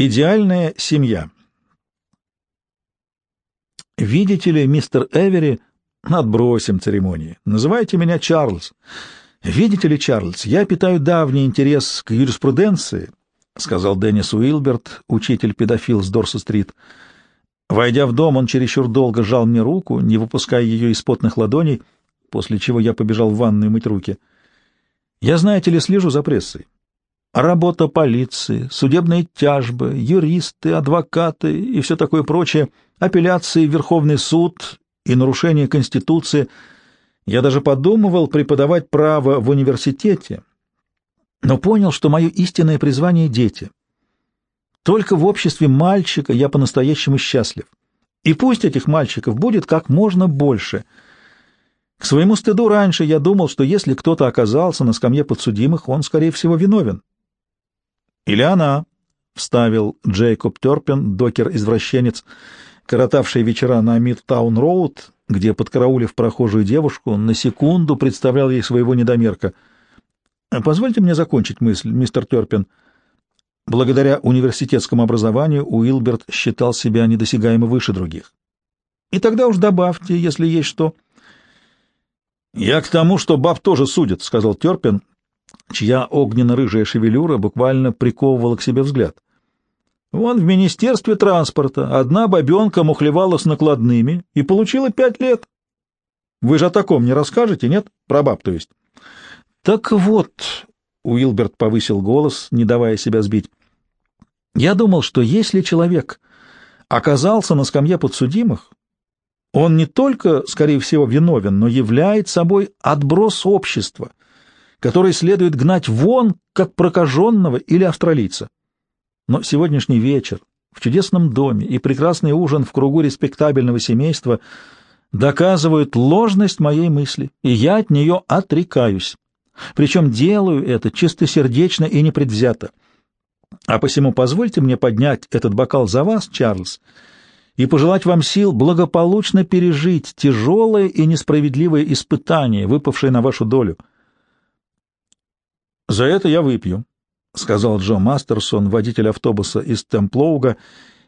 Идеальная семья. Видите ли, мистер Эвери, отбросим церемонии. Называйте меня Чарльз. Видите ли, Чарльз, я питаю давний интерес к юриспруденции, сказал Деннис Уилберт, учитель-педофил с Дорса-стрит. Войдя в дом, он чересчур долго жал мне руку, не выпуская ее из потных ладоней, после чего я побежал в ванную мыть руки. Я, знаете ли, слежу за прессой. Работа полиции, судебные тяжбы, юристы, адвокаты и все такое прочее, апелляции Верховный суд и нарушение Конституции. Я даже подумывал преподавать право в университете, но понял, что мое истинное призвание — дети. Только в обществе мальчика я по-настоящему счастлив. И пусть этих мальчиков будет как можно больше. К своему стыду раньше я думал, что если кто-то оказался на скамье подсудимых, он, скорее всего, виновен. «Или она», — вставил Джейкоб Терпин, докер-извращенец, коротавший вечера на Мидтаун-Роуд, где, подкараулив прохожую девушку, на секунду представлял ей своего недомерка. «Позвольте мне закончить мысль, мистер Терпин». Благодаря университетскому образованию Уилберт считал себя недосягаемо выше других. И тогда уж добавьте, если есть что. «Я к тому, что баб тоже судят», — сказал Терпин, чья огненно-рыжая шевелюра буквально приковывала к себе взгляд. Вон в Министерстве транспорта одна бабенка мухлевала с накладными и получила пять лет. Вы же о таком не расскажете, нет? Про баб, то есть. Так вот, Уилберт повысил голос, не давая себя сбить. Я думал, что если человек оказался на скамье подсудимых, он не только, скорее всего, виновен, но является собой отброс общества, который следует гнать вон, как прокаженного или австралийца. Но сегодняшний вечер в чудесном доме и прекрасный ужин в кругу респектабельного семейства доказывают ложность моей мысли, и я от нее отрекаюсь. Причем делаю это чистосердечно и непредвзято. А посему позвольте мне поднять этот бокал за вас, Чарльз, и пожелать вам сил благополучно пережить тяжелое и несправедливое испытание, выпавшее на вашу долю. «За это я выпью», — сказал Джо Мастерсон, водитель автобуса из Темплоуга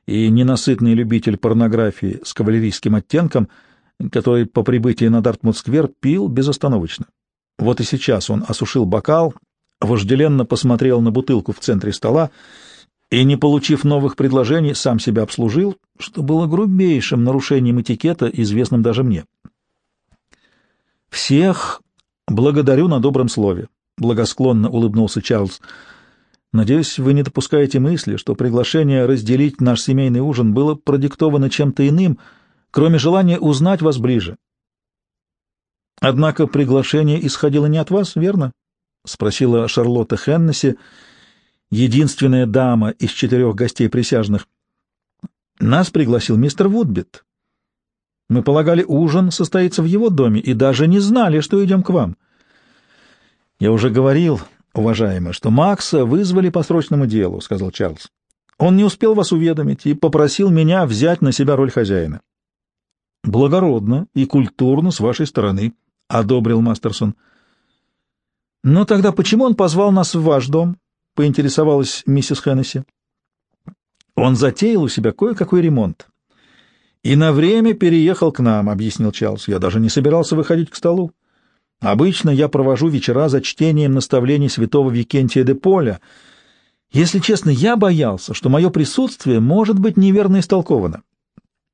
и ненасытный любитель порнографии с кавалерийским оттенком, который по прибытии на Дартмут-сквер пил безостановочно. Вот и сейчас он осушил бокал, вожделенно посмотрел на бутылку в центре стола и, не получив новых предложений, сам себя обслужил, что было грубейшим нарушением этикета, известным даже мне. «Всех благодарю на добром слове», благосклонно улыбнулся Чарльз. Надеюсь, вы не допускаете мысли, что приглашение разделить наш семейный ужин было продиктовано чем-то иным, кроме желания узнать вас ближе. Однако приглашение исходило не от вас, верно? спросила Шарлотта Хеннесси, единственная дама из четырех гостей присяжных. Нас пригласил мистер Вудбит. Мы полагали, ужин состоится в его доме и даже не знали, что идем к вам. — «Я уже говорил, уважаемый, что Макса вызвали по срочному делу», — сказал Чарльз. «Он не успел вас уведомить и попросил меня взять на себя роль хозяина». «Благородно и культурно с вашей стороны», — одобрил Мастерсон. «Но тогда почему он позвал нас в ваш дом?» — поинтересовалась миссис Хеннесси. «Он затеял у себя кое-какой ремонт. И на время переехал к нам», — объяснил Чарльз. «Я даже не собирался выходить к столу. Обычно я провожу вечера за чтением наставлений святого Викентия де Поля. Если честно, я боялся, что мое присутствие может быть неверно истолковано.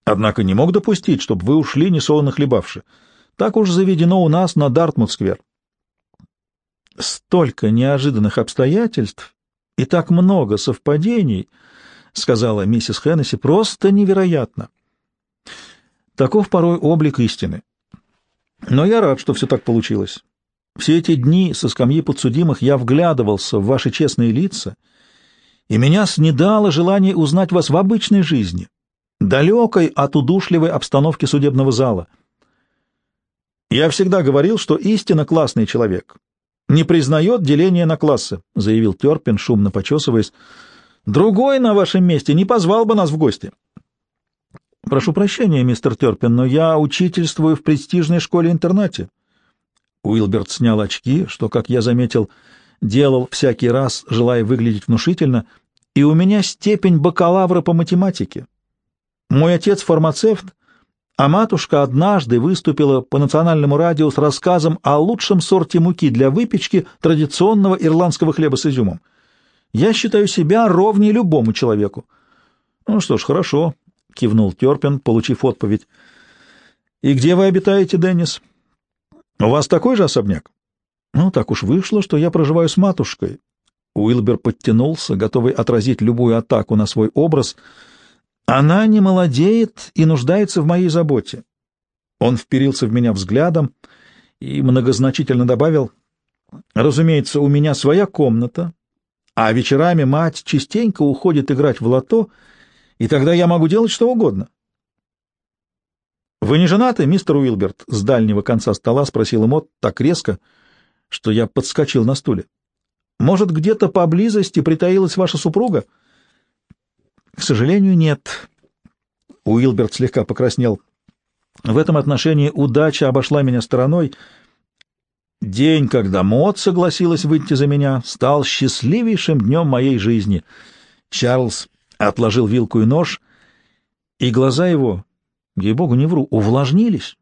Однако не мог допустить, чтобы вы ушли несолоно хлебавши. Так уж заведено у нас на Дартмут-сквер. Столько неожиданных обстоятельств и так много совпадений, — сказала миссис Хеннесси, — просто невероятно. Таков порой облик истины. Но я рад, что все так получилось. Все эти дни со скамьи подсудимых я вглядывался в ваши честные лица, и меня снедало желание узнать вас в обычной жизни, далекой от удушливой обстановки судебного зала. Я всегда говорил, что истинно классный человек не признает деления на классы, заявил Терпин, шумно почесываясь. Другой на вашем месте не позвал бы нас в гости. Прошу прощения, мистер Терпин, но я учительствую в престижной школе-интернате. Уилберт снял очки, что, как я заметил, делал всякий раз, желая выглядеть внушительно, и у меня степень бакалавра по математике. Мой отец фармацевт, а матушка однажды выступила по национальному радио с рассказом о лучшем сорте муки для выпечки традиционного ирландского хлеба с изюмом. Я считаю себя ровней любому человеку. — Ну что ж, хорошо, — кивнул Терпин, получив отповедь. — И где вы обитаете, Деннис? — У вас такой же особняк? — Ну, так уж вышло, что я проживаю с матушкой. Уилбер подтянулся, готовый отразить любую атаку на свой образ — она не молодеет и нуждается в моей заботе. Он вперился в меня взглядом и многозначительно добавил, «Разумеется, у меня своя комната, а вечерами мать частенько уходит играть в лото, и тогда я могу делать что угодно». «Вы не женаты, мистер Уилберт?» — с дальнего конца стола спросил Эмот так резко, что я подскочил на стуле. «Может, где-то поблизости притаилась ваша супруга?» К сожалению, нет. Уилберт слегка покраснел. В этом отношении удача обошла меня стороной. День, когда Мот согласилась выйти за меня, стал счастливейшим днем моей жизни. Чарльз отложил вилку и нож, и глаза его, ей-богу, не вру, увлажнились.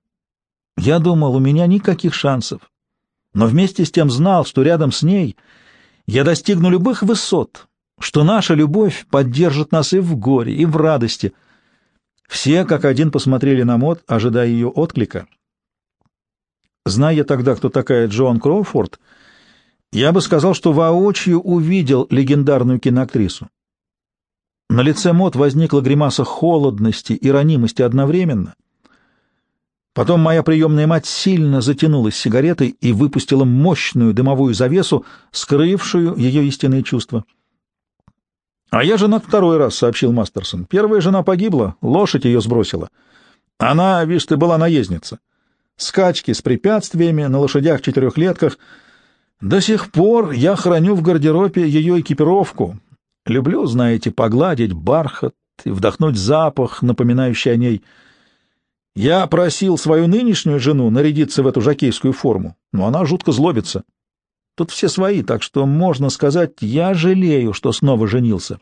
Я думал, у меня никаких шансов, но вместе с тем знал, что рядом с ней я достигну любых высот, что наша любовь поддержит нас и в горе, и в радости. Все как один посмотрели на Мот, ожидая ее отклика. Зная тогда, кто такая Джоан Кроуфорд, я бы сказал, что воочию увидел легендарную киноактрису. На лице Мот возникла гримаса холодности и ранимости одновременно. Потом моя приемная мать сильно затянулась сигаретой и выпустила мощную дымовую завесу, скрывшую ее истинные чувства. «А я женат второй раз», — сообщил Мастерсон. «Первая жена погибла, лошадь ее сбросила. Она, видишь ты, была наездница. Скачки с препятствиями на лошадях-четырехлетках. До сих пор я храню в гардеробе ее экипировку. Люблю, знаете, погладить бархат и вдохнуть запах, напоминающий о ней. Я просил свою нынешнюю жену нарядиться в эту жакейскую форму, но она жутко злобится. Тут все свои, так что можно сказать, я жалею, что снова женился.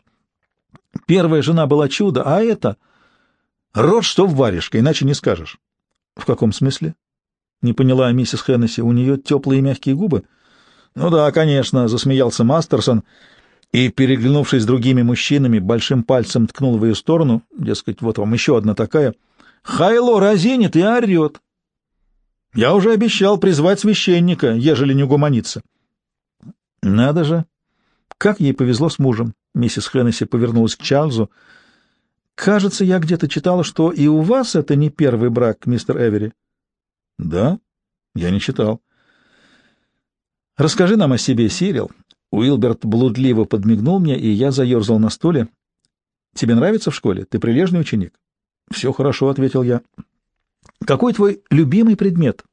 Первая жена была чудо, а это... Рот что в варежка, иначе не скажешь. — В каком смысле? — не поняла миссис Хеннесси. У нее теплые мягкие губы. — Ну да, конечно, — засмеялся Мастерсон и, переглянувшись с другими мужчинами, большим пальцем ткнул в ее сторону, дескать, вот вам еще одна такая. Хайло разинит и орет. Я уже обещал призвать священника, ежели не угомонится. Надо же! Как ей повезло с мужем. Миссис Хеннесси повернулась к Чарльзу. Кажется, я где-то читала, что и у вас это не первый брак, мистер Эвери. Да? Я не читал. Расскажи нам о себе, Сирил. Уилберт блудливо подмигнул мне, и я заерзал на стуле. Тебе нравится в школе? Ты прилежный ученик? Все хорошо, ответил я. Какой твой любимый предмет?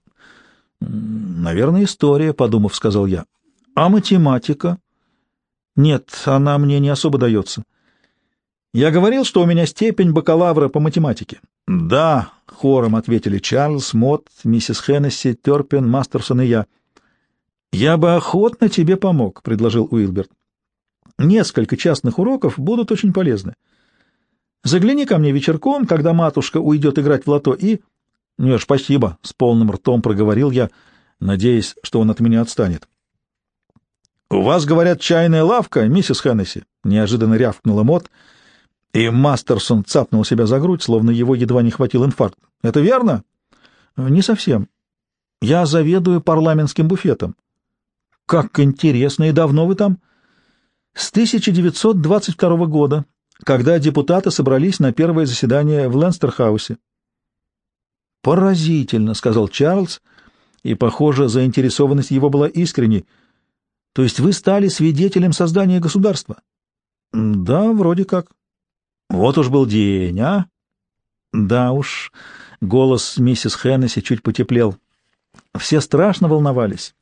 Наверное, история, подумав, сказал я. А математика? Нет, она мне не особо дается. Я говорил, что у меня степень бакалавра по математике. Да, хором ответили Чарльз, Мот, миссис Хеннесси, Терпин, Мастерсон и я. Я бы охотно тебе помог, предложил Уилберт. Несколько частных уроков будут очень полезны. Загляни ко мне вечерком, когда матушка уйдет играть в лото, и... — Нет, спасибо, — с полным ртом проговорил я, надеясь, что он от меня отстанет. «У вас, говорят, чайная лавка, миссис Хеннесси?» — неожиданно рявкнула Мот, и Мастерсон цапнул себя за грудь, словно его едва не хватил инфаркт. «Это верно?» «Не совсем. Я заведую парламентским буфетом». «Как интересно! И давно вы там?» «С 1922 года, когда депутаты собрались на первое заседание в Ленстерхаусе». «Поразительно», — сказал Чарльз, и, похоже, заинтересованность его была искренней — то есть вы стали свидетелем создания государства? Да, вроде как. Вот уж был день, а? Да уж. Голос миссис Хеннесси чуть потеплел. Все страшно волновались.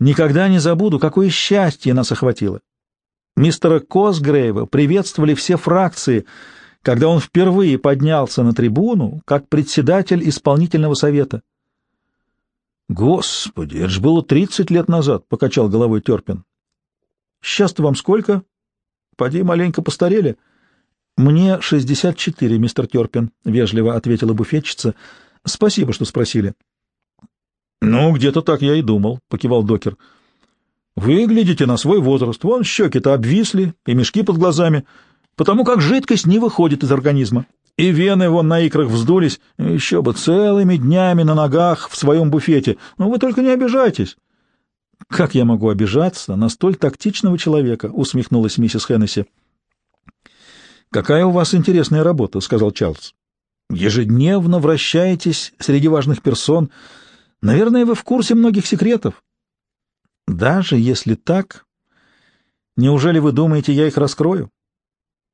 Никогда не забуду, какое счастье нас охватило. Мистера Косгрейва приветствовали все фракции, когда он впервые поднялся на трибуну как председатель исполнительного совета. Господи, это же было тридцать лет назад, — покачал головой Терпин. Сейчас-то вам сколько? Поди, маленько постарели. Мне шестьдесят четыре, мистер Терпин, — вежливо ответила буфетчица. Спасибо, что спросили. Ну, где-то так я и думал, — покивал докер. Выглядите на свой возраст. Вон щеки-то обвисли и мешки под глазами, потому как жидкость не выходит из организма. И вены вон на икрах вздулись, еще бы целыми днями на ногах в своем буфете. Ну, вы только не обижайтесь. — Как я могу обижаться на столь тактичного человека? — усмехнулась миссис Хеннесси. — Какая у вас интересная работа, — сказал Чарльз. — Ежедневно вращаетесь среди важных персон. Наверное, вы в курсе многих секретов. — Даже если так, неужели вы думаете, я их раскрою?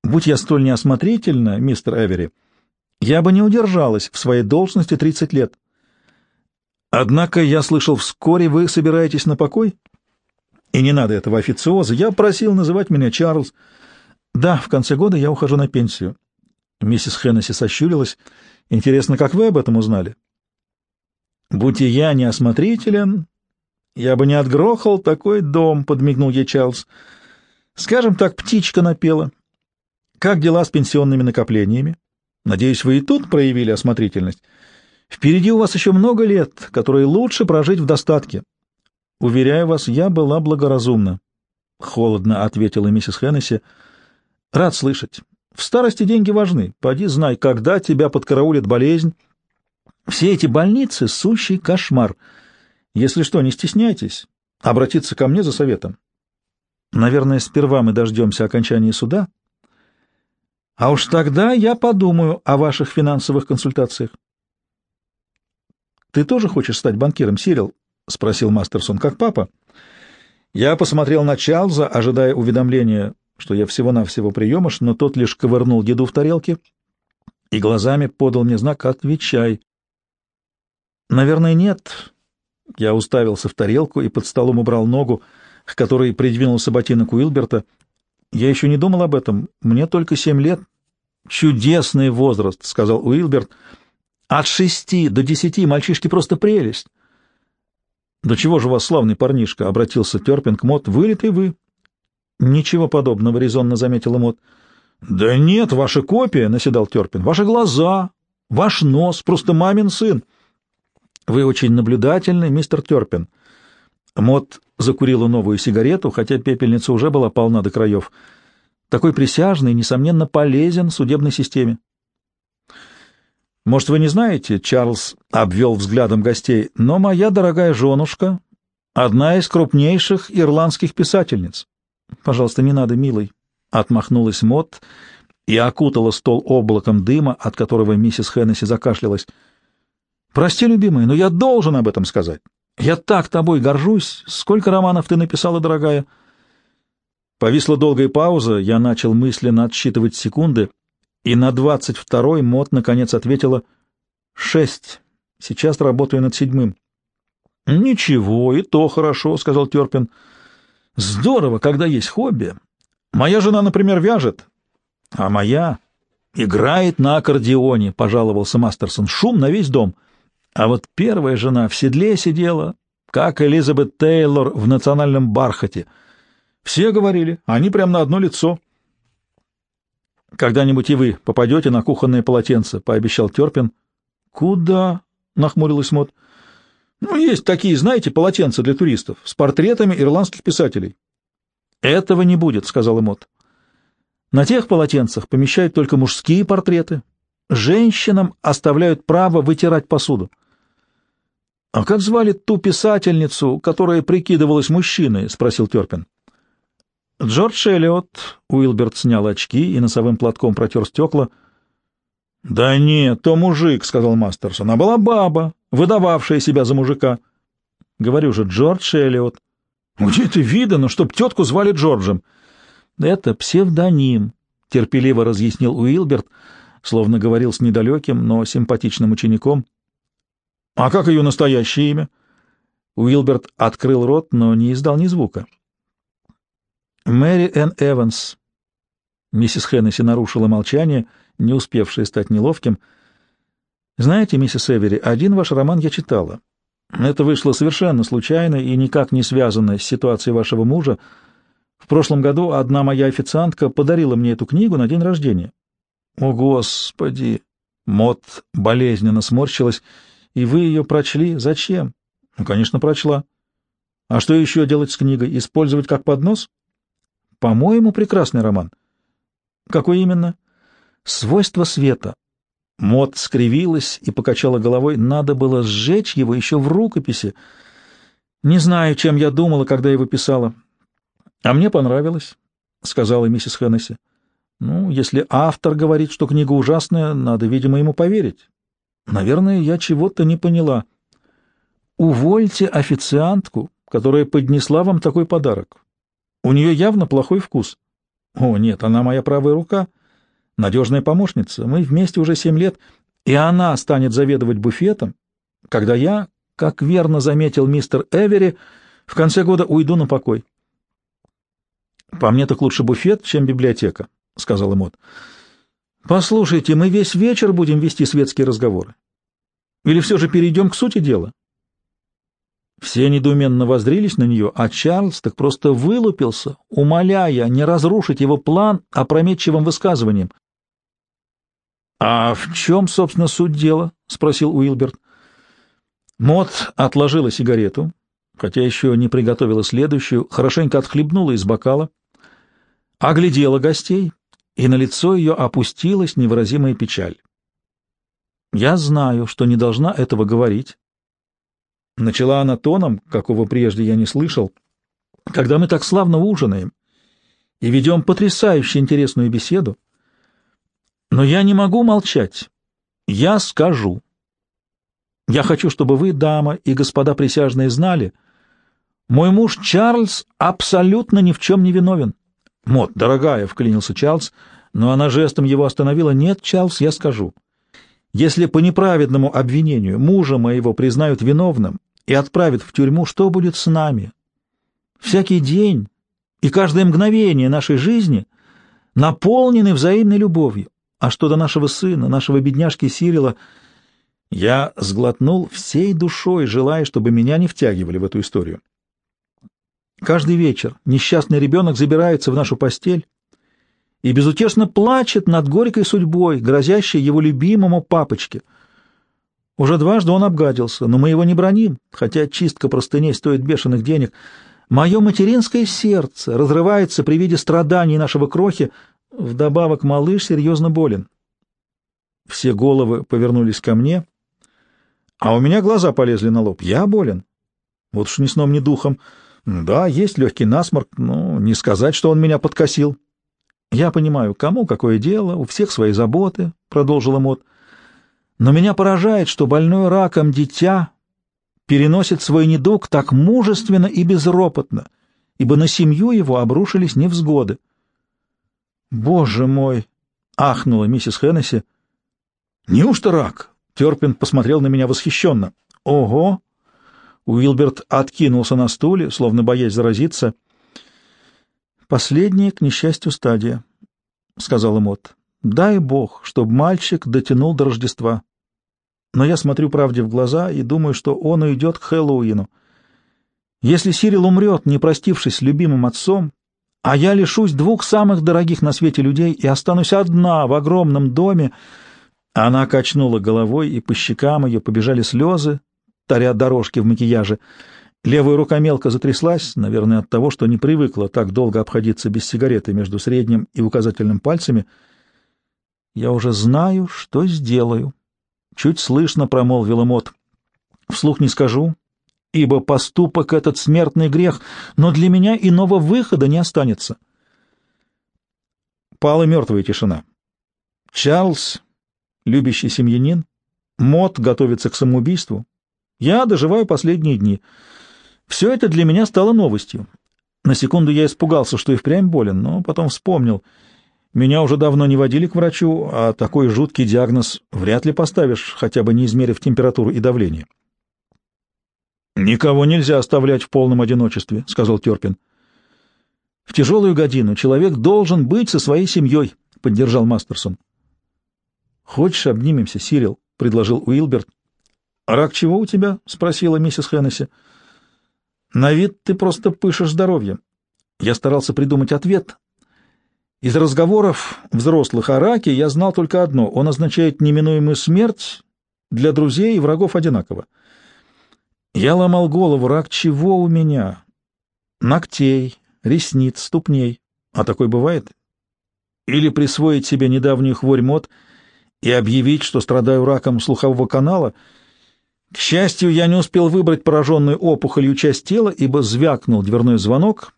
Будь я столь неосмотрительна, мистер Эвери, я бы не удержалась в своей должности тридцать лет. Однако я слышал, вскоре вы собираетесь на покой? И не надо этого официоза. Я просил называть меня Чарльз. Да, в конце года я ухожу на пенсию. Миссис Хеннесси сощурилась. Интересно, как вы об этом узнали? Будь и я неосмотрителен, я бы не отгрохал такой дом, — подмигнул ей Чарльз. Скажем так, птичка напела. Как дела с пенсионными накоплениями? Надеюсь, вы и тут проявили осмотрительность. Впереди у вас еще много лет, которые лучше прожить в достатке. Уверяю вас, я была благоразумна. Холодно ответила миссис Хеннесси. Рад слышать. В старости деньги важны. Поди знай, когда тебя подкараулит болезнь. Все эти больницы — сущий кошмар. Если что, не стесняйтесь обратиться ко мне за советом. Наверное, сперва мы дождемся окончания суда, а уж тогда я подумаю о ваших финансовых консультациях. «Ты тоже хочешь стать банкиром, Сирил?» — спросил Мастерсон, как папа. Я посмотрел на Чарльза, ожидая уведомления, что я всего-навсего приемыш, но тот лишь ковырнул деду в тарелке и глазами подал мне знак «Отвечай». «Наверное, нет». Я уставился в тарелку и под столом убрал ногу, к которой придвинулся ботинок Уилберта. Я еще не думал об этом. Мне только семь лет. Чудесный возраст, — сказал Уилберт. От шести до десяти мальчишки просто прелесть. Да чего же у вас славный парнишка, — обратился Терпин к Мот. Вылитый вы. Ничего подобного, — резонно заметила Мот. Да нет, ваша копия, — наседал Терпин. Ваши глаза, ваш нос, просто мамин сын. Вы очень наблюдательный, мистер Терпин. Мот закурила новую сигарету, хотя пепельница уже была полна до краев. Такой присяжный, несомненно, полезен судебной системе. Может, вы не знаете, Чарльз обвел взглядом гостей, но моя дорогая женушка — одна из крупнейших ирландских писательниц. Пожалуйста, не надо, милый, — отмахнулась Мот и окутала стол облаком дыма, от которого миссис Хеннесси закашлялась. Прости, любимая, но я должен об этом сказать. Я так тобой горжусь. Сколько романов ты написала, дорогая? Повисла долгая пауза, я начал мысленно отсчитывать секунды, и на двадцать второй Мот наконец ответила «Шесть. Сейчас работаю над седьмым». «Ничего, и то хорошо», — сказал Терпин. «Здорово, когда есть хобби. Моя жена, например, вяжет, а моя играет на аккордеоне», — пожаловался Мастерсон. «Шум на весь дом». А вот первая жена в седле сидела, как Элизабет Тейлор в национальном бархате. Все говорили, они прям на одно лицо. «Когда-нибудь и вы попадете на кухонное полотенце», — пообещал Терпин. «Куда?» — нахмурилась Мот. «Ну, есть такие, знаете, полотенца для туристов с портретами ирландских писателей». «Этого не будет», — сказала Мот. «На тех полотенцах помещают только мужские портреты. Женщинам оставляют право вытирать посуду». «А как звали ту писательницу, которая прикидывалась мужчиной?» — спросил Терпин. Джордж Эллиот. Уилберт снял очки и носовым платком протер стекла. — Да нет, то мужик, — сказал Мастерсон. — А была баба, выдававшая себя за мужика. — Говорю же, Джордж Эллиот. — Где ты видано, чтоб тетку звали Джорджем? — Это псевдоним, — терпеливо разъяснил Уилберт, словно говорил с недалеким, но симпатичным учеником. — А как ее настоящее имя? Уилберт открыл рот, но не издал ни звука. — Мэри Энн Эванс. Миссис Хеннесси нарушила молчание, не успевшее стать неловким. Знаете, миссис Эвери, один ваш роман я читала. Это вышло совершенно случайно и никак не связано с ситуацией вашего мужа. В прошлом году одна моя официантка подарила мне эту книгу на день рождения. О, Господи! Мот болезненно сморщилась. И вы ее прочли? Зачем? Ну, конечно, прочла. А что еще делать с книгой? Использовать как поднос? По-моему, прекрасный роман. Какой именно? Свойство света. Мот скривилась и покачала головой. Надо было сжечь его еще в рукописи. Не знаю, чем я думала, когда его писала. А мне понравилось, — сказала миссис Хеннесси. Ну, если автор говорит, что книга ужасная, надо, видимо, ему поверить. Наверное, я чего-то не поняла. Увольте официантку, которая поднесла вам такой подарок. У нее явно плохой вкус. О, нет, она моя правая рука, надежная помощница. Мы вместе уже семь лет, и она станет заведовать буфетом, когда я, как верно заметил мистер Эвери, в конце года уйду на покой. По мне так лучше буфет, чем библиотека, — сказал Эмот. Послушайте, мы весь вечер будем вести светские разговоры. Или все же перейдем к сути дела? Все недоуменно воздрились на нее, а Чарльз так просто вылупился, умоляя не разрушить его план опрометчивым высказыванием. — А в чем, собственно, суть дела? — спросил Уилберт. Мот отложила сигарету, хотя еще не приготовила следующую, хорошенько отхлебнула из бокала, оглядела гостей, и на лицо ее опустилась невыразимая печаль. «Я знаю, что не должна этого говорить». Начала она тоном, какого прежде я не слышал. «Когда мы так славно ужинаем и ведем потрясающе интересную беседу, но я не могу молчать. Я скажу. Я хочу, чтобы вы, дама и господа присяжные, знали, мой муж Чарльз абсолютно ни в чем не виновен. «Мот, дорогая», — вклинился Чарльз, но она жестом его остановила. «Нет, Чарльз, я скажу. Если по неправедному обвинению мужа моего признают виновным и отправят в тюрьму, что будет с нами? Всякий день и каждое мгновение нашей жизни наполнены взаимной любовью. А что до нашего сына, нашего бедняжки Сирила, я сглотнул всей душой, желая, чтобы меня не втягивали в эту историю. Каждый вечер несчастный ребенок забирается в нашу постель и безутешно плачет над горькой судьбой, грозящей его любимому папочке. Уже дважды он обгадился, но мы его не броним, хотя чистка простыней стоит бешеных денег. Мое материнское сердце разрывается при виде страданий нашего крохи, вдобавок малыш серьезно болен. Все головы повернулись ко мне, а у меня глаза полезли на лоб. Я болен. Вот уж ни сном, ни духом. Да, есть легкий насморк, но не сказать, что он меня подкосил. Я понимаю, кому какое дело, у всех свои заботы, — продолжила Мот. Но меня поражает, что больное раком дитя переносит свой недуг так мужественно и безропотно, ибо на семью его обрушились невзгоды. «Боже мой!» — ахнула миссис Хеннесси. «Неужто рак?» — Терпин посмотрел на меня восхищенно. «Ого!» Уилберт откинулся на стуле, словно боясь заразиться. «Последняя, к несчастью, стадия», — сказала Мот. «Дай бог, чтобы мальчик дотянул до Рождества. Но я смотрю правде в глаза и думаю, что он уйдет к Хэллоуину. Если Сирил умрет, не простившись с любимым отцом, а я лишусь двух самых дорогих на свете людей и останусь одна в огромном доме...» Она качнула головой, и по щекам ее побежали слезы, таря дорожки в макияже. Левая рука мелко затряслась, наверное, от того, что не привыкла так долго обходиться без сигареты между средним и указательным пальцами. «Я уже знаю, что сделаю», — чуть слышно промолвил Мот. «Вслух не скажу, ибо поступок этот смертный грех, но для меня иного выхода не останется». Пала мертвая тишина. Чарльз, любящий семьянин, Мот готовится к самоубийству, я доживаю последние дни. Все это для меня стало новостью. На секунду я испугался, что и впрямь болен, но потом вспомнил. Меня уже давно не водили к врачу, а такой жуткий диагноз вряд ли поставишь, хотя бы не измерив температуру и давление. «Никого нельзя оставлять в полном одиночестве», — сказал Терпин. «В тяжелую годину человек должен быть со своей семьей», — поддержал Мастерсон. «Хочешь, обнимемся, Сирил?» — предложил Уилберт. «Рак чего у тебя?» — спросила миссис Хеннесси. «На вид ты просто пышешь здоровьем. Я старался придумать ответ. Из разговоров взрослых о раке я знал только одно — он означает неминуемую смерть для друзей и врагов одинаково. Я ломал голову, рак чего у меня? Ногтей, ресниц, ступней. А такой бывает? Или присвоить себе недавнюю хворь мод и объявить, что страдаю раком слухового канала — к счастью, я не успел выбрать пораженную опухолью часть тела, ибо звякнул дверной звонок,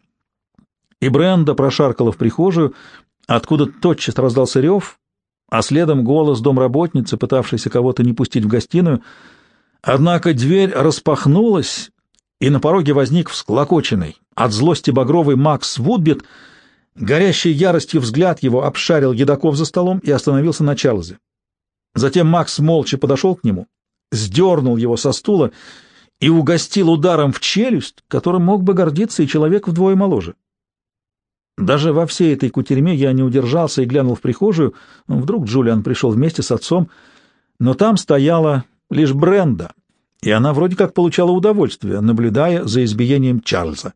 и Бренда прошаркала в прихожую, откуда тотчас раздался рев, а следом голос домработницы, пытавшейся кого-то не пустить в гостиную. Однако дверь распахнулась, и на пороге возник всклокоченный, от злости багровый Макс Вудбит, горящий яростью взгляд его обшарил едоков за столом и остановился на Чарльзе. Затем Макс молча подошел к нему сдернул его со стула и угостил ударом в челюсть, которым мог бы гордиться и человек вдвое моложе. Даже во всей этой кутерьме я не удержался и глянул в прихожую. Вдруг Джулиан пришел вместе с отцом, но там стояла лишь Бренда, и она вроде как получала удовольствие, наблюдая за избиением Чарльза.